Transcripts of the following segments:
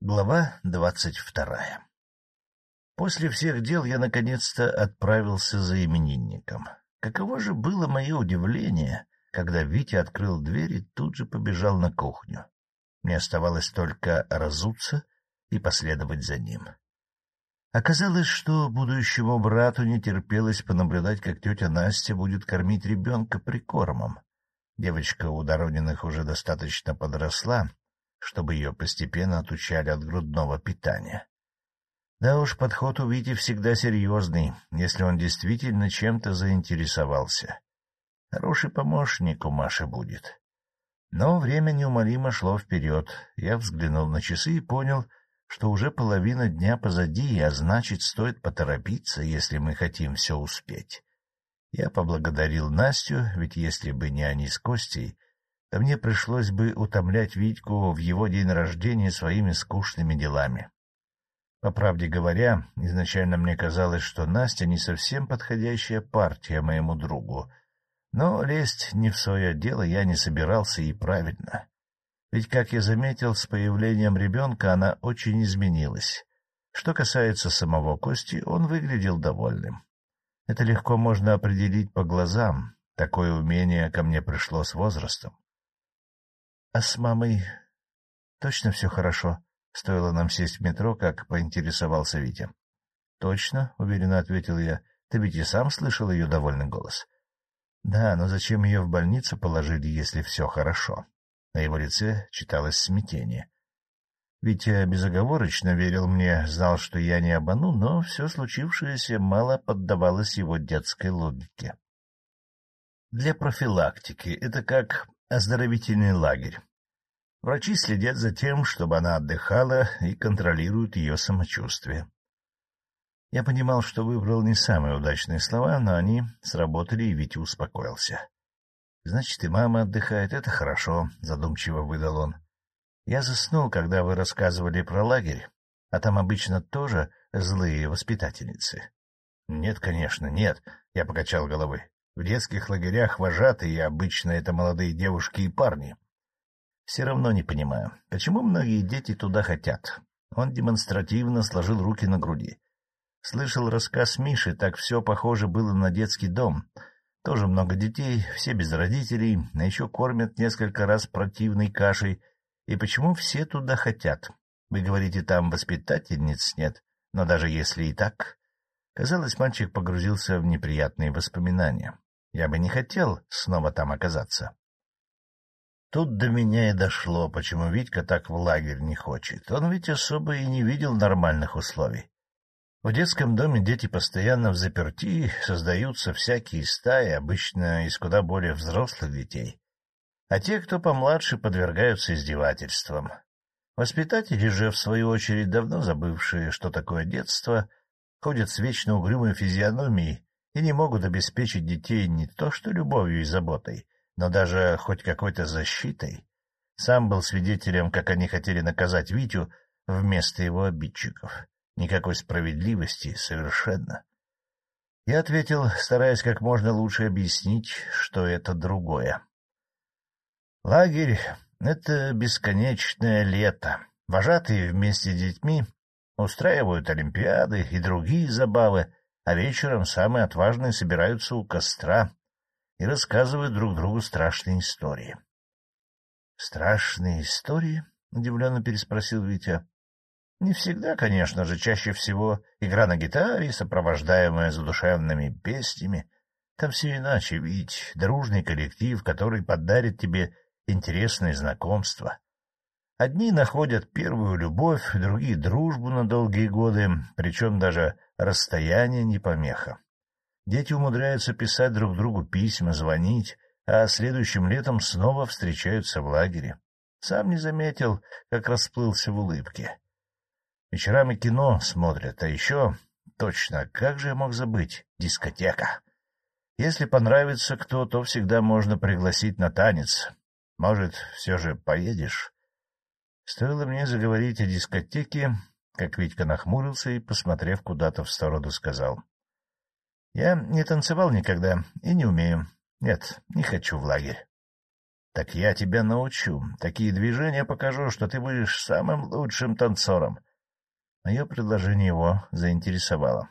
Глава двадцать вторая После всех дел я наконец-то отправился за именинником. Каково же было мое удивление, когда Витя открыл дверь и тут же побежал на кухню. Мне оставалось только разуться и последовать за ним. Оказалось, что будущему брату не терпелось понаблюдать, как тетя Настя будет кормить ребенка прикормом. Девочка у Дорониных уже достаточно подросла, чтобы ее постепенно отучали от грудного питания. Да уж, подход у Вити всегда серьезный, если он действительно чем-то заинтересовался. Хороший помощник у Маши будет. Но время неумолимо шло вперед. Я взглянул на часы и понял, что уже половина дня позади, а значит, стоит поторопиться, если мы хотим все успеть. Я поблагодарил Настю, ведь если бы не они с Костей, то мне пришлось бы утомлять Витьку в его день рождения своими скучными делами. По правде говоря, изначально мне казалось, что Настя не совсем подходящая партия моему другу, но лезть не в свое дело я не собирался и правильно. Ведь, как я заметил, с появлением ребенка она очень изменилась. Что касается самого Кости, он выглядел довольным. Это легко можно определить по глазам, такое умение ко мне пришло с возрастом. — А с мамой точно все хорошо? — стоило нам сесть в метро, как поинтересовался Витя. — Точно, — уверенно ответил я. — Ты ведь и сам слышал ее довольный голос. — Да, но зачем ее в больницу положили, если все хорошо? На его лице читалось смятение. Витя безоговорочно верил мне, знал, что я не обману, но все случившееся мало поддавалось его детской логике. Для профилактики это как оздоровительный лагерь. Врачи следят за тем, чтобы она отдыхала и контролируют ее самочувствие. Я понимал, что выбрал не самые удачные слова, но они сработали, и Витя успокоился. — Значит, и мама отдыхает, это хорошо, — задумчиво выдал он. — Я заснул, когда вы рассказывали про лагерь, а там обычно тоже злые воспитательницы. — Нет, конечно, нет, — я покачал головой. В детских лагерях вожатые обычно это молодые девушки и парни. Все равно не понимаю, почему многие дети туда хотят. Он демонстративно сложил руки на груди. Слышал рассказ Миши, так все похоже было на детский дом. Тоже много детей, все без родителей, а еще кормят несколько раз противной кашей. И почему все туда хотят? Вы говорите, там воспитательниц нет, но даже если и так... Казалось, мальчик погрузился в неприятные воспоминания. Я бы не хотел снова там оказаться. Тут до меня и дошло, почему Витька так в лагерь не хочет. Он ведь особо и не видел нормальных условий. В детском доме дети постоянно в заперти, создаются всякие стаи, обычно из куда более взрослых детей. А те, кто помладше, подвергаются издевательствам. Воспитатели же, в свою очередь, давно забывшие, что такое детство, ходят с вечно угрюмой физиономией и не могут обеспечить детей не то что любовью и заботой, но даже хоть какой-то защитой. Сам был свидетелем, как они хотели наказать Витю вместо его обидчиков. Никакой справедливости совершенно. Я ответил, стараясь как можно лучше объяснить, что это другое. Лагерь — это бесконечное лето. Вожатые вместе с детьми устраивают олимпиады и другие забавы, а вечером самые отважные собираются у костра и рассказывают друг другу страшные истории. — Страшные истории? — удивленно переспросил Витя. — Не всегда, конечно же, чаще всего игра на гитаре, сопровождаемая задушевными песнями. Там все иначе, ведь дружный коллектив, который подарит тебе интересные знакомства. Одни находят первую любовь, другие — дружбу на долгие годы, причем даже расстояние не помеха. Дети умудряются писать друг другу письма, звонить, а следующим летом снова встречаются в лагере. Сам не заметил, как расплылся в улыбке. Вечерами кино смотрят, а еще... Точно, как же я мог забыть? Дискотека. Если понравится кто, то всегда можно пригласить на танец. Может, все же поедешь? Стоило мне заговорить о дискотеке, как Витька нахмурился и, посмотрев куда-то в сторону, сказал. — Я не танцевал никогда и не умею. Нет, не хочу в лагерь. — Так я тебя научу. Такие движения покажу, что ты будешь самым лучшим танцором. Мое предложение его заинтересовало.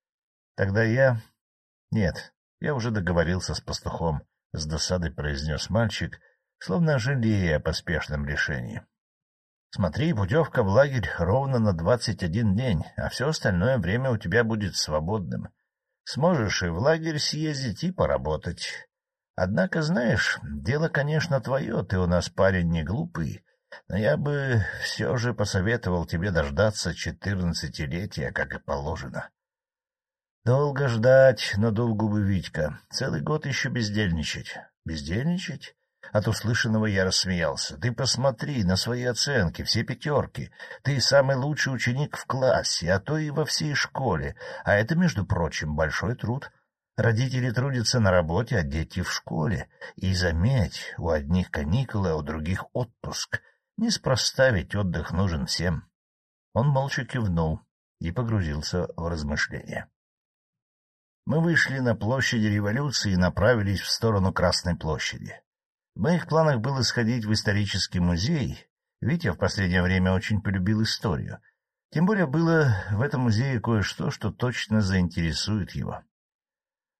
— Тогда я... Нет, я уже договорился с пастухом, — с досадой произнес мальчик, словно жалея о поспешном решении. — Смотри, путевка в лагерь ровно на двадцать один день, а все остальное время у тебя будет свободным. Сможешь и в лагерь съездить, и поработать. Однако, знаешь, дело, конечно, твое, ты у нас парень не глупый, но я бы все же посоветовал тебе дождаться четырнадцатилетия, как и положено. — Долго ждать, — надул губы Витька. — Целый год еще бездельничать. — Бездельничать? От услышанного я рассмеялся. — Ты посмотри на свои оценки, все пятерки. Ты самый лучший ученик в классе, а то и во всей школе. А это, между прочим, большой труд. Родители трудятся на работе, а дети в школе. И заметь, у одних каникулы, а у других отпуск. Неспроста ведь отдых нужен всем. Он молча кивнул и погрузился в размышления. Мы вышли на площади революции и направились в сторону Красной площади. В моих планах было сходить в исторический музей. Витя в последнее время очень полюбил историю. Тем более было в этом музее кое-что, что точно заинтересует его.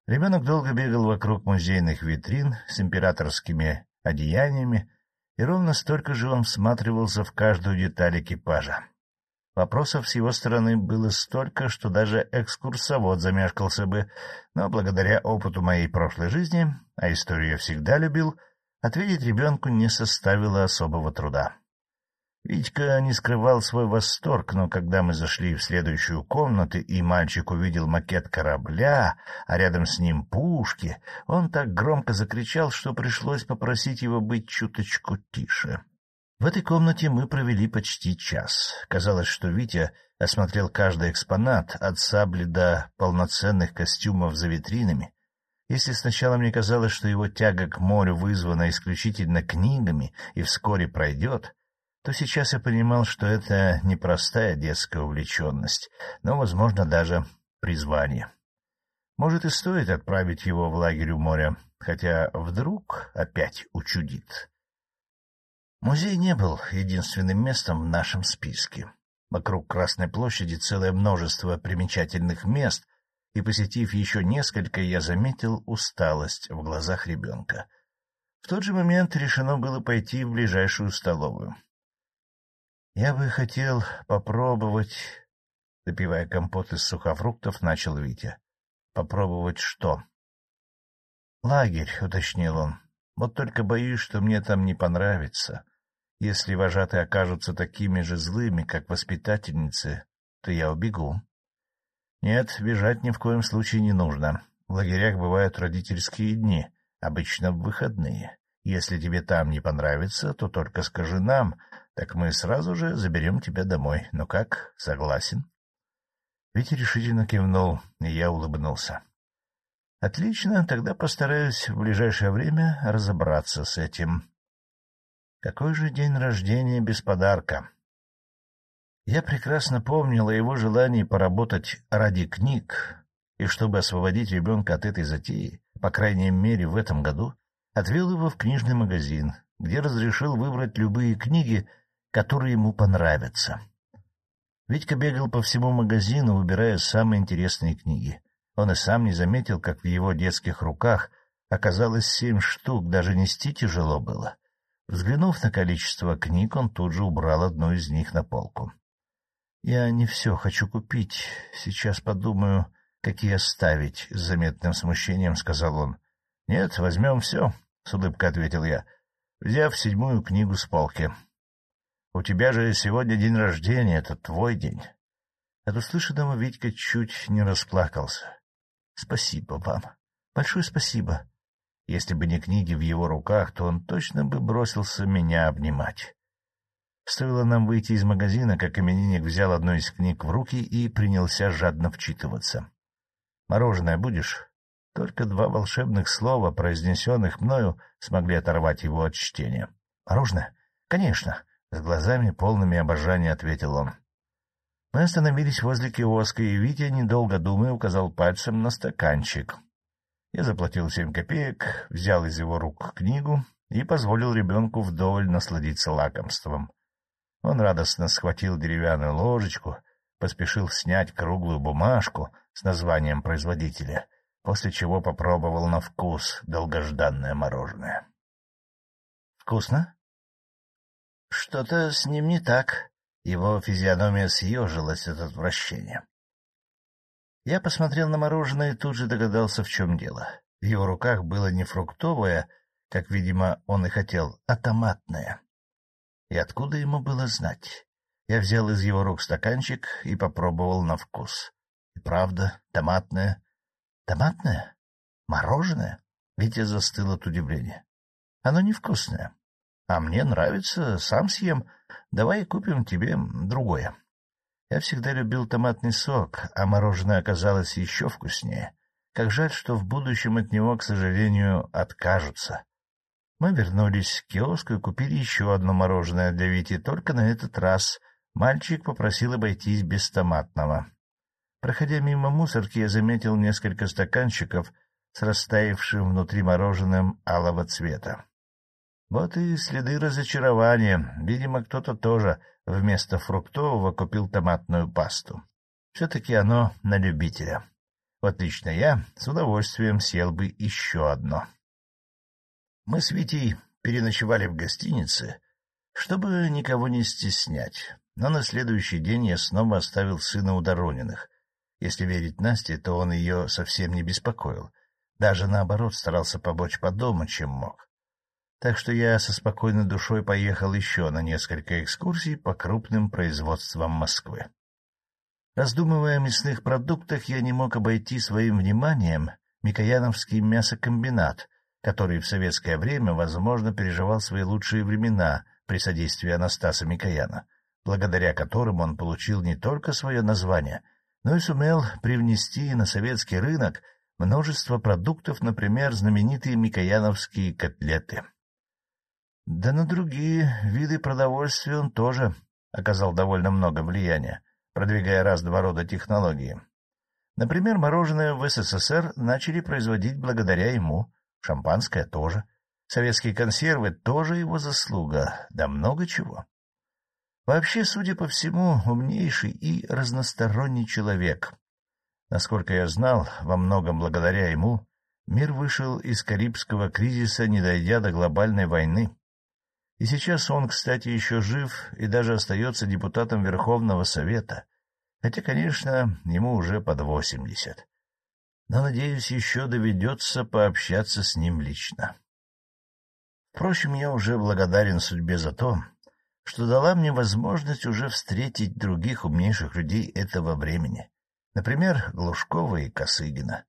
Ребенок долго бегал вокруг музейных витрин с императорскими одеяниями, и ровно столько же он всматривался в каждую деталь экипажа. Вопросов с его стороны было столько, что даже экскурсовод замешкался бы, но благодаря опыту моей прошлой жизни, а историю я всегда любил, ответить ребенку не составило особого труда. Витька не скрывал свой восторг, но когда мы зашли в следующую комнату, и мальчик увидел макет корабля, а рядом с ним пушки, он так громко закричал, что пришлось попросить его быть чуточку тише. В этой комнате мы провели почти час. Казалось, что Витя осмотрел каждый экспонат, от сабли до полноценных костюмов за витринами. Если сначала мне казалось, что его тяга к морю вызвана исключительно книгами и вскоре пройдет, то сейчас я понимал, что это непростая детская увлеченность, но, возможно, даже призвание. Может, и стоит отправить его в лагерь у моря, хотя вдруг опять учудит. Музей не был единственным местом в нашем списке. Вокруг Красной площади целое множество примечательных мест, и, посетив еще несколько, я заметил усталость в глазах ребенка. В тот же момент решено было пойти в ближайшую столовую. Я бы хотел попробовать... Допивая компот из сухофруктов, начал Витя. Попробовать что? Лагерь, уточнил он. Вот только боюсь, что мне там не понравится. Если вожатые окажутся такими же злыми, как воспитательницы, то я убегу. Нет, бежать ни в коем случае не нужно. В лагерях бывают родительские дни, обычно в выходные. Если тебе там не понравится, то только скажи нам, так мы сразу же заберем тебя домой. Ну как, согласен? Витя решительно кивнул, и я улыбнулся. — Отлично, тогда постараюсь в ближайшее время разобраться с этим. Какой же день рождения без подарка? Я прекрасно помнил о его желании поработать ради книг, и чтобы освободить ребенка от этой затеи, по крайней мере в этом году, отвел его в книжный магазин, где разрешил выбрать любые книги, которые ему понравятся. Витька бегал по всему магазину, выбирая самые интересные книги. Он и сам не заметил, как в его детских руках оказалось семь штук, даже нести тяжело было. Взглянув на количество книг, он тут же убрал одну из них на полку. — Я не все хочу купить. Сейчас подумаю, какие оставить, — с заметным смущением сказал он. — Нет, возьмем все, — с улыбкой ответил я, взяв седьмую книгу с полки. У тебя же сегодня день рождения, это твой день. От услышанного Витька чуть не расплакался. — Спасибо вам. Большое спасибо. Если бы не книги в его руках, то он точно бы бросился меня обнимать. Стоило нам выйти из магазина, как именинник взял одну из книг в руки и принялся жадно вчитываться. — Мороженое будешь? Только два волшебных слова, произнесенных мною, смогли оторвать его от чтения. — Мороженое? — Конечно. — с глазами полными обожания ответил он. Мы остановились возле киоска, и Витя, недолго думая, указал пальцем на стаканчик. Я заплатил семь копеек, взял из его рук книгу и позволил ребенку вдоволь насладиться лакомством. Он радостно схватил деревянную ложечку, поспешил снять круглую бумажку с названием производителя, после чего попробовал на вкус долгожданное мороженое. — Вкусно? — Что-то с ним не так. Его физиономия съежилась от отвращения. Я посмотрел на мороженое и тут же догадался, в чем дело. В его руках было не фруктовое, как, видимо, он и хотел, а томатное. И откуда ему было знать? Я взял из его рук стаканчик и попробовал на вкус. И правда, томатное. Томатное? Мороженое? Витя застыл от удивления. Оно невкусное. А мне нравится, сам съем. Давай купим тебе другое. Я всегда любил томатный сок, а мороженое оказалось еще вкуснее. Как жаль, что в будущем от него, к сожалению, откажутся. Мы вернулись к киоску и купили еще одно мороженое для Вити, только на этот раз мальчик попросил обойтись без томатного. Проходя мимо мусорки, я заметил несколько стаканчиков с растаявшим внутри мороженым алого цвета. Вот и следы разочарования. Видимо, кто-то тоже вместо фруктового купил томатную пасту. Все-таки оно на любителя. Вот лично я с удовольствием съел бы еще одно. Мы с Витей переночевали в гостинице, чтобы никого не стеснять, но на следующий день я снова оставил сына у Дорониных. Если верить Насте, то он ее совсем не беспокоил, даже наоборот старался побочь по дому, чем мог так что я со спокойной душой поехал еще на несколько экскурсий по крупным производствам Москвы. Раздумывая о мясных продуктах, я не мог обойти своим вниманием Микояновский мясокомбинат, который в советское время, возможно, переживал свои лучшие времена при содействии Анастаса Микояна, благодаря которым он получил не только свое название, но и сумел привнести на советский рынок множество продуктов, например, знаменитые микояновские котлеты. Да на другие виды продовольствия он тоже оказал довольно много влияния, продвигая разного рода технологии. Например, мороженое в СССР начали производить благодаря ему, шампанское тоже, советские консервы тоже его заслуга, да много чего. Вообще, судя по всему, умнейший и разносторонний человек. Насколько я знал, во многом благодаря ему мир вышел из Карибского кризиса, не дойдя до глобальной войны. И сейчас он, кстати, еще жив и даже остается депутатом Верховного Совета, хотя, конечно, ему уже под восемьдесят. Но, надеюсь, еще доведется пообщаться с ним лично. Впрочем, я уже благодарен судьбе за то, что дала мне возможность уже встретить других умнейших людей этого времени, например, Глушкова и Косыгина.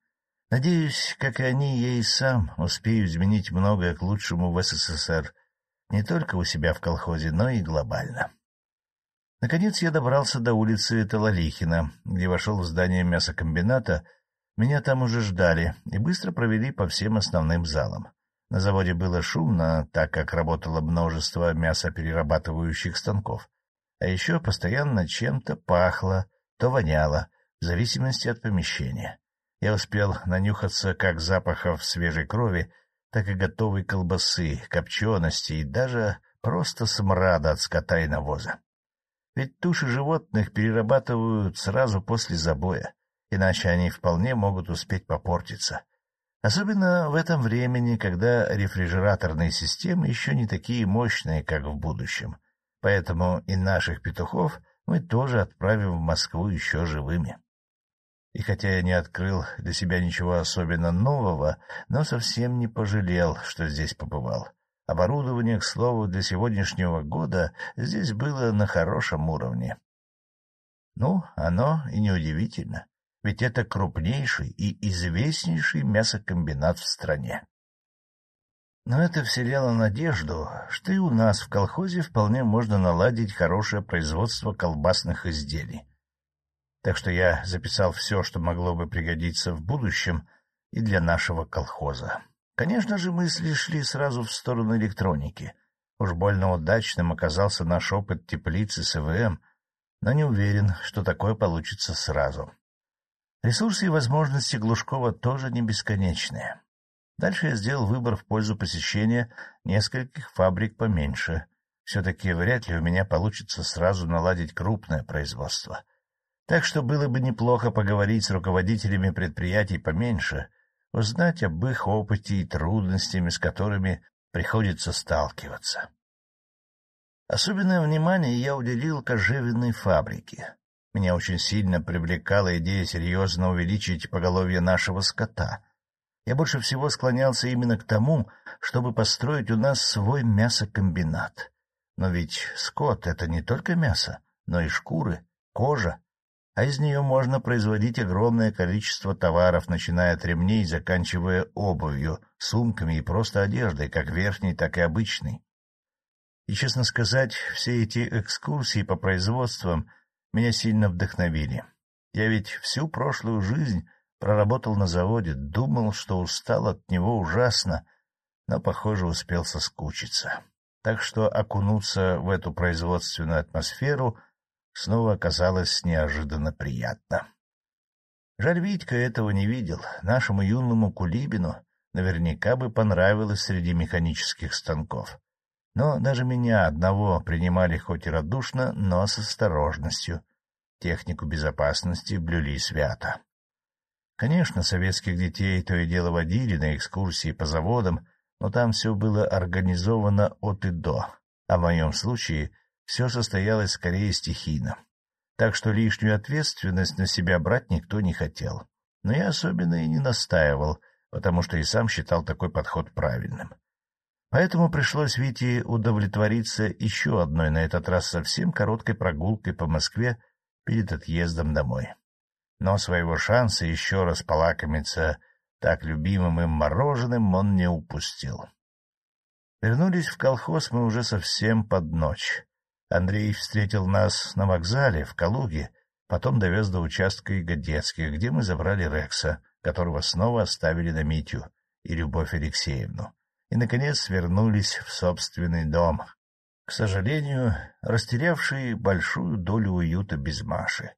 Надеюсь, как и они, я и сам успею изменить многое к лучшему в СССР — не только у себя в колхозе, но и глобально. Наконец я добрался до улицы Талалихина, где вошел в здание мясокомбината. Меня там уже ждали и быстро провели по всем основным залам. На заводе было шумно, так как работало множество мясоперерабатывающих станков. А еще постоянно чем-то пахло, то воняло, в зависимости от помещения. Я успел нанюхаться как запахов свежей крови, так и готовой колбасы, копчености и даже просто смрада от скота и навоза. Ведь туши животных перерабатывают сразу после забоя, иначе они вполне могут успеть попортиться. Особенно в этом времени, когда рефрижераторные системы еще не такие мощные, как в будущем. Поэтому и наших петухов мы тоже отправим в Москву еще живыми. И хотя я не открыл для себя ничего особенно нового, но совсем не пожалел, что здесь побывал. Оборудование, к слову, для сегодняшнего года здесь было на хорошем уровне. Ну, оно и неудивительно, ведь это крупнейший и известнейший мясокомбинат в стране. Но это вселяло надежду, что и у нас в колхозе вполне можно наладить хорошее производство колбасных изделий так что я записал все, что могло бы пригодиться в будущем и для нашего колхоза. Конечно же, мысли шли сразу в сторону электроники. Уж больно удачным оказался наш опыт теплицы с ЭВМ, но не уверен, что такое получится сразу. Ресурсы и возможности Глушкова тоже не бесконечные. Дальше я сделал выбор в пользу посещения нескольких фабрик поменьше. Все-таки вряд ли у меня получится сразу наладить крупное производство. Так что было бы неплохо поговорить с руководителями предприятий поменьше, узнать об их опыте и трудностями, с которыми приходится сталкиваться. Особенное внимание я уделил кожевенной фабрике. Меня очень сильно привлекала идея серьезно увеличить поголовье нашего скота. Я больше всего склонялся именно к тому, чтобы построить у нас свой мясокомбинат. Но ведь скот — это не только мясо, но и шкуры, кожа, а из нее можно производить огромное количество товаров, начиная от ремней, заканчивая обувью, сумками и просто одеждой, как верхней, так и обычной. И, честно сказать, все эти экскурсии по производствам меня сильно вдохновили. Я ведь всю прошлую жизнь проработал на заводе, думал, что устал от него ужасно, но, похоже, успел соскучиться. Так что окунуться в эту производственную атмосферу — снова оказалось неожиданно приятно. Жаль, Витька этого не видел. Нашему юному Кулибину наверняка бы понравилось среди механических станков. Но даже меня одного принимали хоть и радушно, но с осторожностью. Технику безопасности блюли свято. Конечно, советских детей то и дело водили на экскурсии по заводам, но там все было организовано от и до, а в моем случае — все состоялось скорее стихийно. Так что лишнюю ответственность на себя брать никто не хотел. Но я особенно и не настаивал, потому что и сам считал такой подход правильным. Поэтому пришлось Вите удовлетвориться еще одной, на этот раз совсем короткой прогулкой по Москве перед отъездом домой. Но своего шанса еще раз полакомиться так любимым им мороженым он не упустил. Вернулись в колхоз мы уже совсем под ночь. Андрей встретил нас на вокзале в Калуге, потом довез до участка Игодецких, где мы забрали Рекса, которого снова оставили на Митю и Любовь Алексеевну, и, наконец, вернулись в собственный дом, к сожалению, растерявший большую долю уюта без Маши.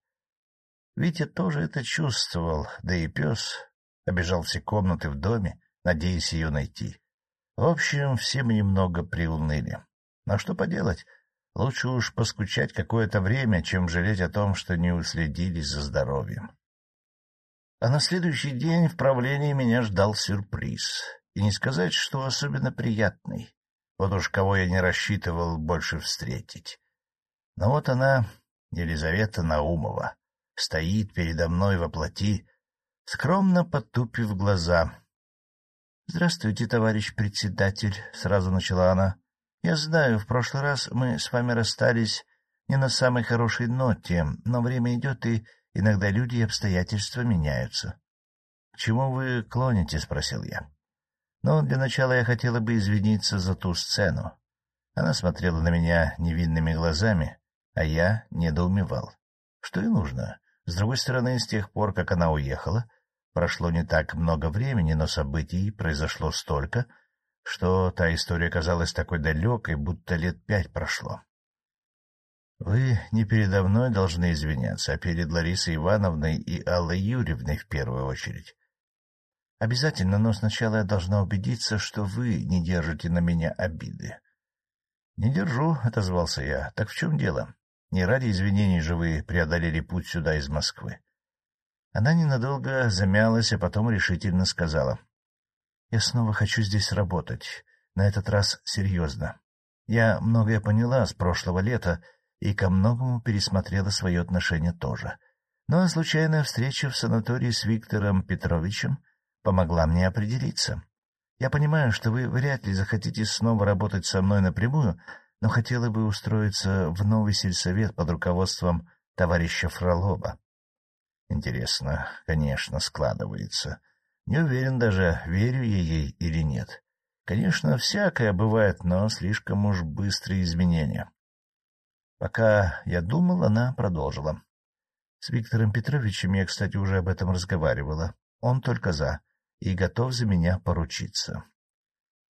Витя тоже это чувствовал, да и пес обежал все комнаты в доме, надеясь ее найти. В общем, все мы немного приуныли. Но что поделать, Лучше уж поскучать какое-то время, чем жалеть о том, что не уследили за здоровьем. А на следующий день в правлении меня ждал сюрприз. И не сказать, что особенно приятный. Вот уж кого я не рассчитывал больше встретить. Но вот она, Елизавета Наумова, стоит передо мной во плоти, скромно потупив глаза. — Здравствуйте, товарищ председатель, — сразу начала она. Я знаю, в прошлый раз мы с вами расстались не на самой хорошей ноте, но время идет, и иногда люди и обстоятельства меняются. — К чему вы клоните? — спросил я. — Но для начала я хотела бы извиниться за ту сцену. Она смотрела на меня невинными глазами, а я недоумевал. Что и нужно. С другой стороны, с тех пор, как она уехала, прошло не так много времени, но событий произошло столько, что та история казалась такой далекой, будто лет пять прошло. — Вы не передо мной должны извиняться, а перед Ларисой Ивановной и Аллой Юрьевной в первую очередь. — Обязательно, но сначала я должна убедиться, что вы не держите на меня обиды. — Не держу, — отозвался я. — Так в чем дело? Не ради извинений же вы преодолели путь сюда из Москвы. Она ненадолго замялась, а потом решительно сказала. Я снова хочу здесь работать. На этот раз серьезно. Я многое поняла с прошлого лета и ко многому пересмотрела свое отношение тоже. Но случайная встреча в санатории с Виктором Петровичем помогла мне определиться. Я понимаю, что вы вряд ли захотите снова работать со мной напрямую, но хотела бы устроиться в новый сельсовет под руководством товарища Фролова. Интересно, конечно, складывается. Не уверен даже, верю я ей или нет. Конечно, всякое бывает, но слишком уж быстрые изменения. Пока я думал, она продолжила. С Виктором Петровичем я, кстати, уже об этом разговаривала. Он только за и готов за меня поручиться.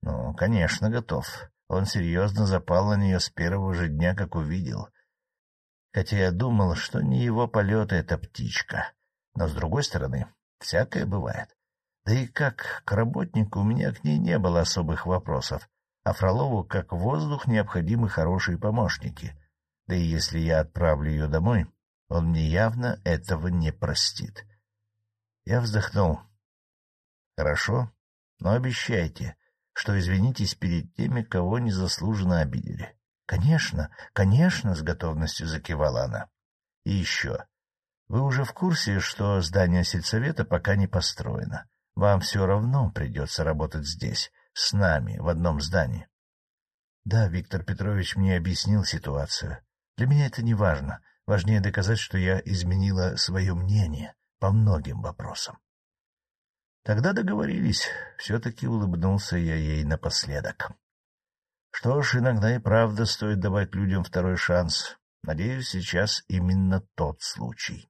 Ну, конечно, готов. Он серьезно запал на нее с первого же дня, как увидел. Хотя я думал, что не его полет — это птичка. Но, с другой стороны, всякое бывает. Да и как к работнику у меня к ней не было особых вопросов, а Фролову как воздух необходимы хорошие помощники. Да и если я отправлю ее домой, он мне явно этого не простит. Я вздохнул. — Хорошо, но обещайте, что извинитесь перед теми, кого незаслуженно обидели. — Конечно, конечно, — с готовностью закивала она. — И еще. Вы уже в курсе, что здание сельсовета пока не построено. Вам все равно придется работать здесь, с нами, в одном здании. Да, Виктор Петрович мне объяснил ситуацию. Для меня это не важно. Важнее доказать, что я изменила свое мнение по многим вопросам. Тогда договорились. Все-таки улыбнулся я ей напоследок. Что ж, иногда и правда стоит давать людям второй шанс. Надеюсь, сейчас именно тот случай.